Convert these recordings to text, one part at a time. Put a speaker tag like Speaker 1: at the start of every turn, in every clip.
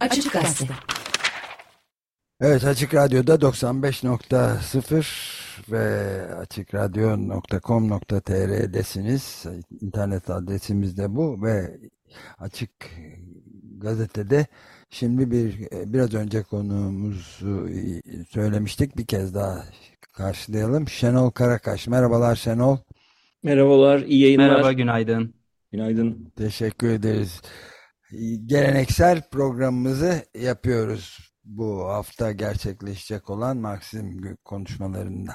Speaker 1: Açık Gazete.
Speaker 2: Evet Açık Radyo'da 95.0 ve açıkradyo.com.tr'desiniz. İnternet adresimiz de bu ve Açık Gazete'de şimdi bir biraz önce konuğumuzu söylemiştik. Bir kez daha karşılayalım. Şenol Karakaş. Merhabalar Şenol.
Speaker 3: Merhabalar, iyi yayınlar.
Speaker 4: Merhaba, günaydın.
Speaker 3: Günaydın.
Speaker 2: Teşekkür ederiz. Geleneksel programımızı yapıyoruz bu hafta gerçekleşecek olan Marksizm konuşmalarında.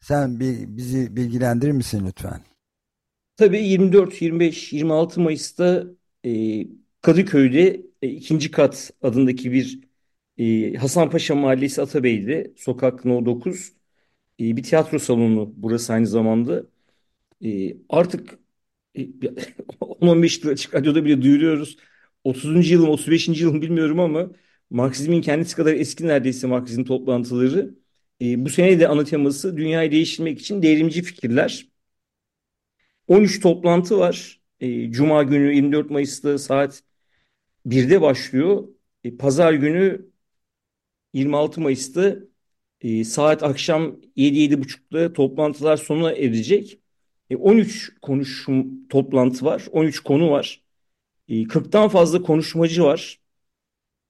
Speaker 2: Sen bir, bizi bilgilendirir misin lütfen?
Speaker 3: Tabii 24, 25, 26 Mayıs'ta e, Kadıköy'de e, ikinci kat adındaki bir e, Hasanpaşa Mahallesi Atabey'de sokak No 9 e, bir tiyatro salonu burası aynı zamanda. E, artık e, 10-15 yıl açık radyoda bile duyuruyoruz. 30. yılım 35. yılım bilmiyorum ama Marksizmin kendisi kadar eski neredeyse Marksizm toplantıları. E, bu sene de ana teması dünyayı değiştirmek için devrimci fikirler. 13 toplantı var. E, Cuma günü 24 Mayıs'ta saat 1'de başlıyor. E, Pazar günü 26 Mayıs'ta e, saat akşam 7-7.30'da toplantılar sona erecek. E, 13 konuşum toplantı var. 13 konu var. E, 40'tan fazla konuşmacı var.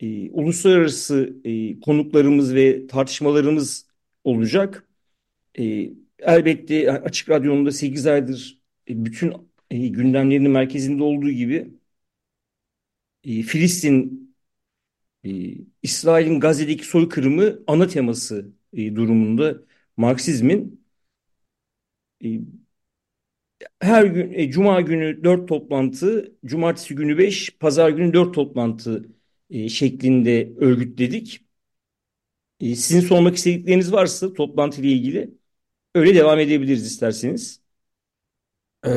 Speaker 3: E, uluslararası e, konuklarımız ve tartışmalarımız olacak. E, elbette Açık Radyo'nun da 8 aydır e, bütün e, gündemlerinin merkezinde olduğu gibi e, Filistin, İsrail'in Gazze'deki soykırımı ana teması durumunda Marksizmin her gün e, Cuma günü 4 toplantı, Cumartesi günü 5, Pazar günü 4 toplantı e, şeklinde örgütledik. E, sizin sormak istedikleriniz varsa toplantı ile ilgili öyle devam edebiliriz isterseniz.
Speaker 2: Ee,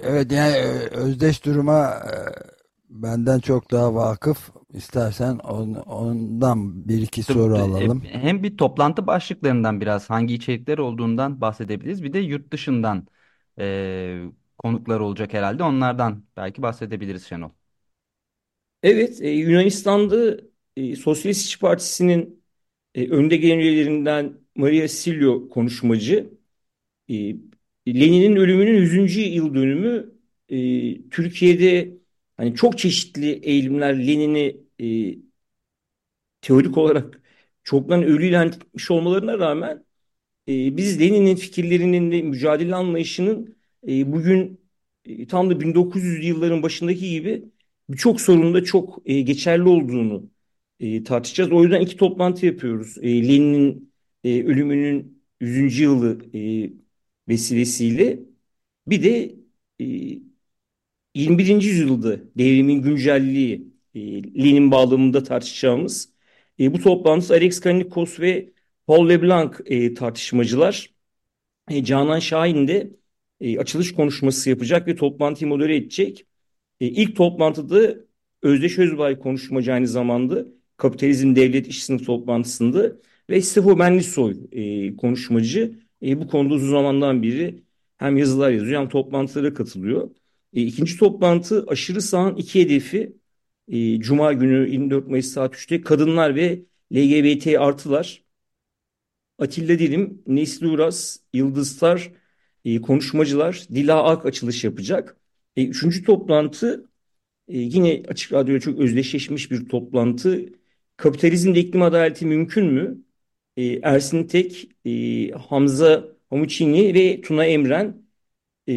Speaker 2: evet yani e, özdeş duruma e, benden çok daha vakıf. İstersen on, ondan bir iki soru
Speaker 4: E,
Speaker 2: alalım.
Speaker 4: Hem bir toplantı başlıklarından biraz hangi içerikler olduğundan bahsedebiliriz. Bir de yurt dışından e, konuklar olacak herhalde. Onlardan belki bahsedebiliriz Şenol.
Speaker 3: Evet, e, Yunanistan'da e, Sosyalist İşçi Partisi'nin e, önde gelen üyelerinden Maria Silio konuşmacı. E, Lenin'in ölümünün 100. yıl dönümü e, Türkiye'de hani çok çeşitli eğilimler Lenin'i e, teorik olarak çoktan ölü ilan olmalarına rağmen e, biz Lenin'in fikirlerinin ve mücadele anlayışının e, bugün e, tam da 1900'lü yılların başındaki gibi birçok sorunda çok e, geçerli olduğunu e, tartışacağız. O yüzden iki toplantı yapıyoruz. E, Lenin'in e, ölümünün 100. yılı e, vesilesiyle bir de e, 21. yüzyılda devrimin güncelliği e, Lenin bağlamında tartışacağımız e, bu toplantı Alex Kalinikos ve Paul Leblanc e, tartışmacılar. E, Canan Şahin de e, açılış konuşması yapacak ve toplantıyı modere edecek. E, ilk toplantıda Özdeş Özbay konuşmacı aynı zamanda Kapitalizm Devlet İş Sınıf toplantısında ve Stefo Benlisoy e, konuşmacı e, bu konuda uzun zamandan beri hem yazılar yazıyor hem toplantılara katılıyor. E, ikinci toplantı aşırı sağın iki hedefi e, Cuma günü 24 Mayıs saat 3'te kadınlar ve LGBT artılar. Atilla Dilim, Nesli Uras, Yıldız Tar, e, konuşmacılar Dila Ak açılış yapacak. E, üçüncü toplantı e, yine Açık Radyo'ya çok özdeşleşmiş bir toplantı. Kapitalizmde iklim adaleti mümkün mü? E, Ersin Tek, e, Hamza Hamuçini ve Tuna Emren. E,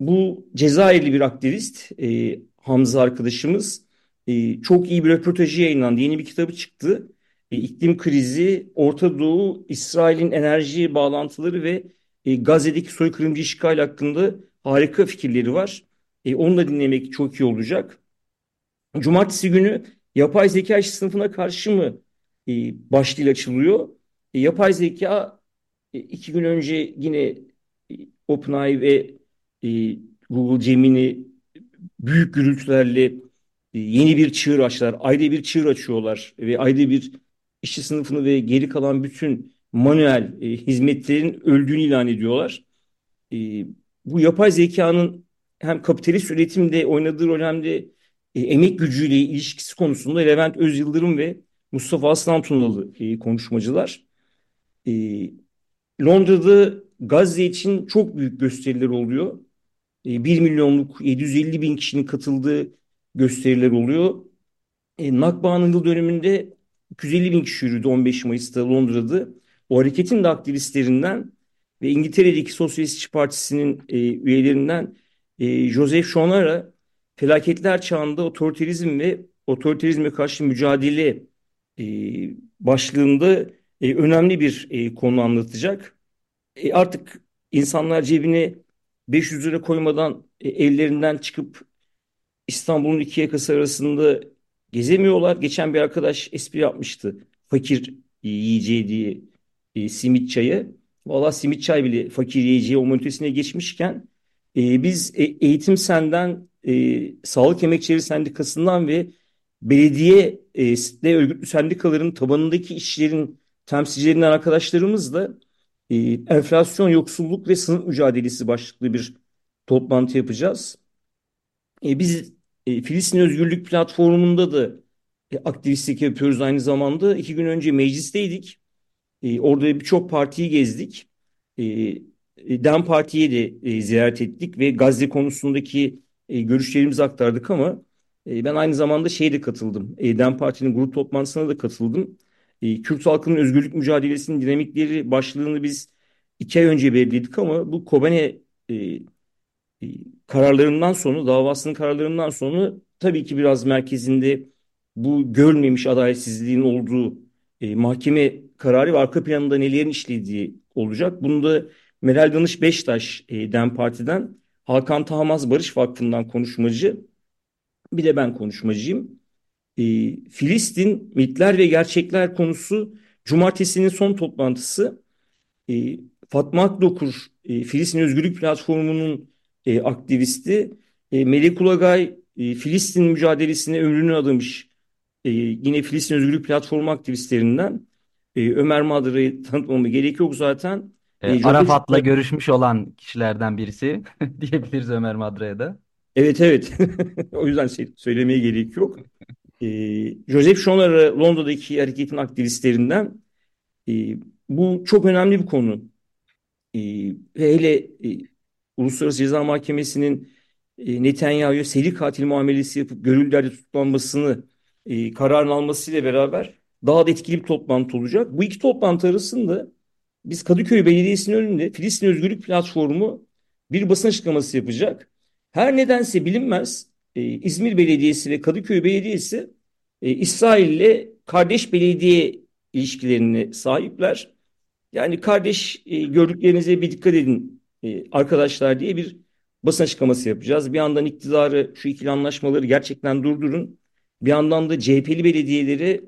Speaker 3: bu Cezayirli bir aktivist e, Hamza arkadaşımız. E, çok iyi bir röportajı yayınlandı. Yeni bir kitabı çıktı. E, iklim krizi, Orta Doğu, İsrail'in enerji bağlantıları ve e, Gazze'deki soykırımcı işgal hakkında harika fikirleri var. E, onu da dinlemek çok iyi olacak. Cumartesi günü yapay zeka sınıfına karşı mı e, başlığıyla açılıyor. E, yapay zeka e, iki gün önce yine e, OpenAI ve e, Google Gemini büyük gürültülerle e, yeni bir çığır açtılar. Ayda bir çığır açıyorlar ve ayda bir işçi sınıfını ve geri kalan bütün manuel e, hizmetlerin öldüğünü ilan ediyorlar. E, bu yapay zekanın hem kapitalist üretimde oynadığı rol hem de e, emek gücüyle ilişkisi konusunda Levent Özyıldırım ve Mustafa Aslan Tunalı e, konuşmacılar. E, Londra'da Gazze için çok büyük gösteriler oluyor. E, 1 milyonluk 750 bin kişinin katıldığı gösteriler oluyor. E, Nakba'nın yıl dönümünde 250 bin kişi yürüdü 15 Mayıs'ta Londra'da. O hareketin de aktivistlerinden ve İngiltere'deki Sosyalist Partisi'nin e, üyelerinden e, Joseph Schonara felaketler çağında otoriterizm ve otoriterizme karşı mücadele e, başlığında e, önemli bir e, konu anlatacak. E, artık insanlar cebine 500 lira koymadan e, evlerinden çıkıp İstanbul'un iki yakası arasında gezemiyorlar. Geçen bir arkadaş espri yapmıştı. Fakir yiyeceği diye e, simit çayı. Valla simit çay bile fakir yiyeceği o monitesine geçmişken e, biz e, Eğitim Sen'den, e, Sağlık Emekçileri Sendikası'ndan ve belediye e, örgütlü sendikaların tabanındaki işçilerin temsilcilerinden arkadaşlarımızla e, enflasyon, yoksulluk ve sınıf mücadelesi başlıklı bir toplantı yapacağız. E, biz e, Filistin Özgürlük Platformu'nda da e, aktivistlik yapıyoruz aynı zamanda. İki gün önce meclisteydik. E, orada birçok partiyi gezdik. DEM Parti'ye de ziyaret ettik ve Gazze konusundaki görüşlerimizi aktardık ama ben aynı zamanda şeye de katıldım. DEM Parti'nin grup toplantısına da katıldım. Kürt halkının özgürlük mücadelesinin dinamikleri başlığını biz iki ay önce belirledik ama bu Kobane kararlarından sonra, davasının kararlarından sonra tabii ki biraz merkezinde bu görmemiş adaletsizliğin olduğu e, mahkeme kararı ve arka planında nelerin işlediği olacak. Bunda Meral Danış Beştaş e, DEM Parti'den, Hakan Tahmaz Barış Vakfı'ndan konuşmacı, bir de ben konuşmacıyım. E, Filistin mitler ve gerçekler konusu cumartesinin son toplantısı. E, Fatma Akdokur, e, Filistin Özgürlük Platformu'nun e, aktivisti. E, Melek Ulagay e, Filistin mücadelesine ömrünü adamış e, yine Filistin Özgürlük Platformu aktivistlerinden e, Ömer Madra'yı tanıtmama gerek yok zaten.
Speaker 4: E, Arafat'la görüşmüş olan kişilerden birisi diyebiliriz Ömer Madra'ya da.
Speaker 3: Evet evet. o yüzden şey, söylemeye gerek yok. E, Joseph Schonara Londra'daki hareketin aktivistlerinden e, bu çok önemli bir konu. E, hele e, Uluslararası Ceza Mahkemesi'nin e, Netanyahu'ya seri katil muamelesi yapıp görüllerde tutuklanmasını e, kararını almasıyla beraber daha da etkili bir toplantı olacak. Bu iki toplantı arasında biz Kadıköy Belediyesi'nin önünde Filistin Özgürlük Platformu bir basın açıklaması yapacak. Her nedense bilinmez e, İzmir Belediyesi ve Kadıköy Belediyesi e, İsrail ile kardeş belediye ilişkilerine sahipler. Yani kardeş e, gördüklerinize bir dikkat edin e, arkadaşlar diye bir basın açıklaması yapacağız. Bir yandan iktidarı şu ikili anlaşmaları gerçekten durdurun. Bir yandan da CHP'li belediyeleri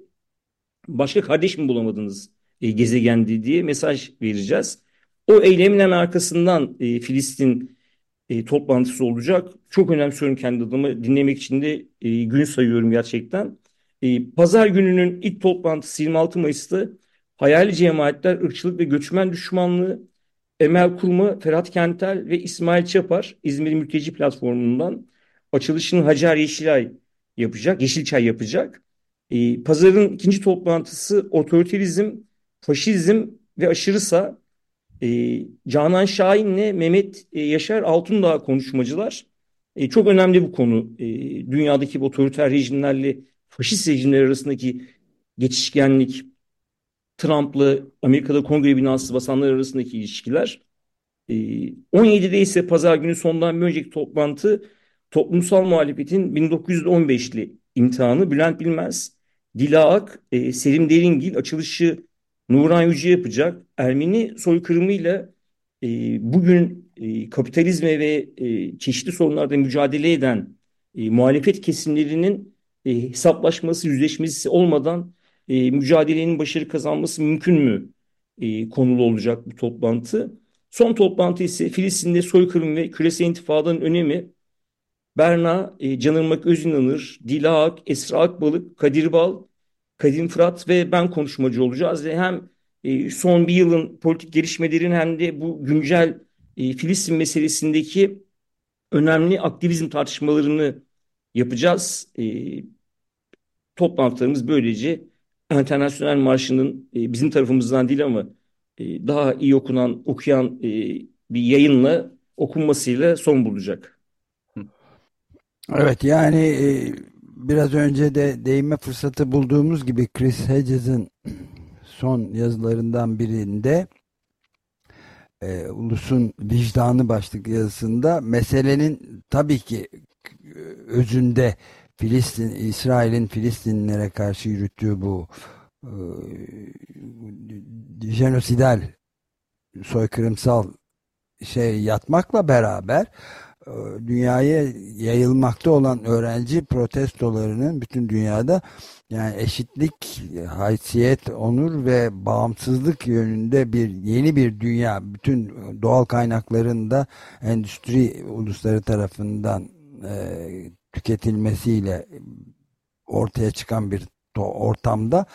Speaker 3: başka kardeş mi bulamadınız e, gezegendi diye mesaj vereceğiz. O eylemin arkasından e, Filistin e, toplantısı olacak. Çok önemsiyorum kendi adımı. Dinlemek için de e, gün sayıyorum gerçekten. E, Pazar gününün ilk toplantısı 26 Mayıs'ta hayali cemaatler, ırkçılık ve göçmen düşmanlığı Emel Kurma, Ferhat Kentel ve İsmail Çapar İzmir Mülteci Platformu'ndan açılışını Hacer Yeşilay yapacak, Yeşilçay yapacak. E, pazarın ikinci toplantısı otoriterizm, faşizm ve aşırı sağ. E, Canan Şahin'le Mehmet e, Yaşar Altundağ konuşmacılar. E, çok önemli bu konu. E, dünyadaki otoriter rejimlerle faşist rejimler arasındaki geçişkenlik, Trump'la Amerika'da kongre binası basanlar arasındaki ilişkiler. 17'de ee, ise pazar günü sondan bir önceki toplantı toplumsal muhalefetin 1915'li imtihanı Bülent Bilmez, Dila Ak, e, Selim Deringil açılışı Nuran Yüce yapacak. Ermeni soykırımıyla e, bugün e, kapitalizme ve e, çeşitli sorunlarda mücadele eden e, muhalefet kesimlerinin e, hesaplaşması, yüzleşmesi olmadan e, mücadelenin başarı kazanması mümkün mü e, konulu olacak bu toplantı. Son toplantı ise Filistin'de soykırım ve küresel intifadanın önemi. Berna, e, Canırmak Özünanır, Dila Ak, Esra Akbalık, Kadir Bal, Kadim Fırat ve ben konuşmacı olacağız. Ve hem e, son bir yılın politik gelişmelerin hem de bu güncel e, Filistin meselesindeki önemli aktivizm tartışmalarını yapacağız. E, toplantılarımız böylece Internasyonel Marşı'nın e, bizim tarafımızdan değil ama e, daha iyi okunan, okuyan e, bir yayınla okunmasıyla son bulacak.
Speaker 2: Evet yani e, biraz önce de değinme fırsatı bulduğumuz gibi Chris Hedges'in son yazılarından birinde e, Ulus'un Vicdanı başlıklı yazısında meselenin tabii ki özünde Filistin, İsrail'in Filistinlilere karşı yürüttüğü bu e, jenosidal soykırımsal şey yatmakla beraber e, dünyaya yayılmakta olan öğrenci protestolarının bütün dünyada yani eşitlik, haysiyet, onur ve bağımsızlık yönünde bir yeni bir dünya bütün doğal kaynaklarında endüstri ulusları tarafından e, tüketilmesiyle ortaya çıkan bir ortamda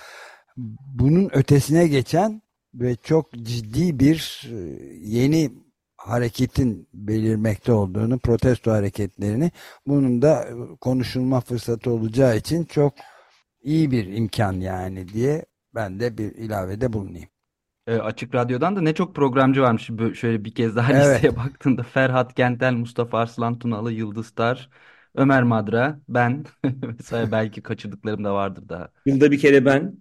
Speaker 2: bunun ötesine geçen ve çok ciddi bir e, yeni hareketin belirmekte olduğunu, protesto hareketlerini bunun da konuşulma fırsatı olacağı için çok iyi bir imkan yani diye ben de bir ilavede bulunayım.
Speaker 4: E, Açık Radyo'dan da ne çok programcı varmış. Böyle şöyle bir kez daha evet. listeye baktığında Ferhat Gentel, Mustafa Arslan Tunalı, Yıldız Tar, Ömer Madra, ben mesela belki kaçırdıklarım da vardır daha.
Speaker 3: Yılda bir kere ben.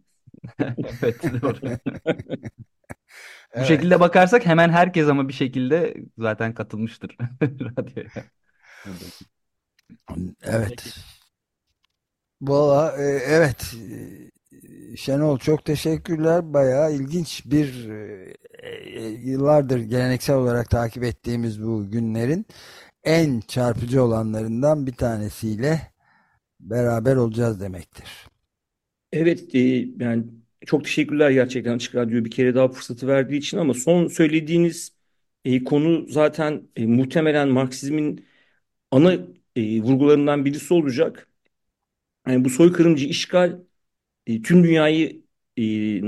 Speaker 4: evet doğru. Bu evet. şekilde bakarsak hemen herkes ama bir şekilde zaten katılmıştır radyoya.
Speaker 2: Evet. Valla e, evet Şenol çok teşekkürler. Bayağı ilginç bir e, e, yıllardır geleneksel olarak takip ettiğimiz bu günlerin en çarpıcı olanlarından bir tanesiyle beraber olacağız demektir.
Speaker 3: Evet, e, yani çok teşekkürler gerçekten Açık Radyo bir kere daha fırsatı verdiği için ama son söylediğiniz e, konu zaten e, muhtemelen Marksizmin ana e, vurgularından birisi olacak. Yani bu soykırımcı işgal e, tüm dünyayı e,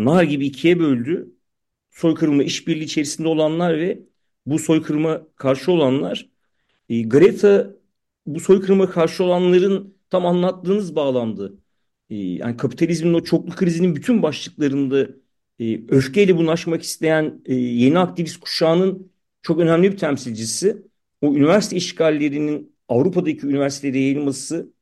Speaker 3: nar gibi ikiye böldü. Soykırımla işbirliği içerisinde olanlar ve bu soykırıma karşı olanlar. E, Greta bu soykırıma karşı olanların tam anlattığınız bağlamda e, yani kapitalizmin o çoklu krizinin bütün başlıklarında e, öfkeyle bunaşmak isteyen e, yeni aktivist kuşağının çok önemli bir temsilcisi. O üniversite işgallerinin Avrupa'daki üniversitelere yayılması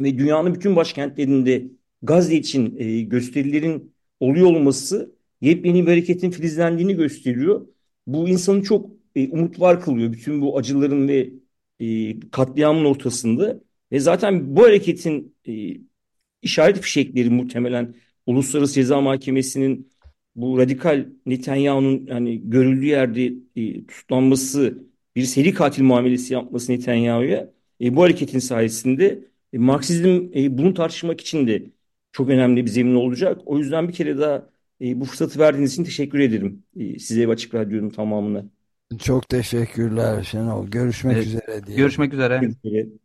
Speaker 3: ve dünyanın bütün başkentlerinde Gazze için e, gösterilerin oluyor olması yepyeni bir hareketin filizlendiğini gösteriyor. Bu insanı çok e, umut var kılıyor bütün bu acıların ve e, katliamın ortasında. Ve zaten bu hareketin e, işaret fişekleri muhtemelen Uluslararası Ceza Mahkemesi'nin bu radikal Netanyahu'nun yani görüldüğü yerde e, tutuklanması, bir seri katil muamelesi yapması Netanyahu'ya e, bu hareketin sayesinde e, Marksizm e, bunu tartışmak için de çok önemli bir zemin olacak. O yüzden bir kere daha e, bu fırsatı verdiğiniz için teşekkür ederim e, size ve Açık Radyo'nun tamamına.
Speaker 2: Çok teşekkürler Şenol. Görüşmek evet, üzere
Speaker 4: diye. Görüşmek üzere. Görüşmek üzere.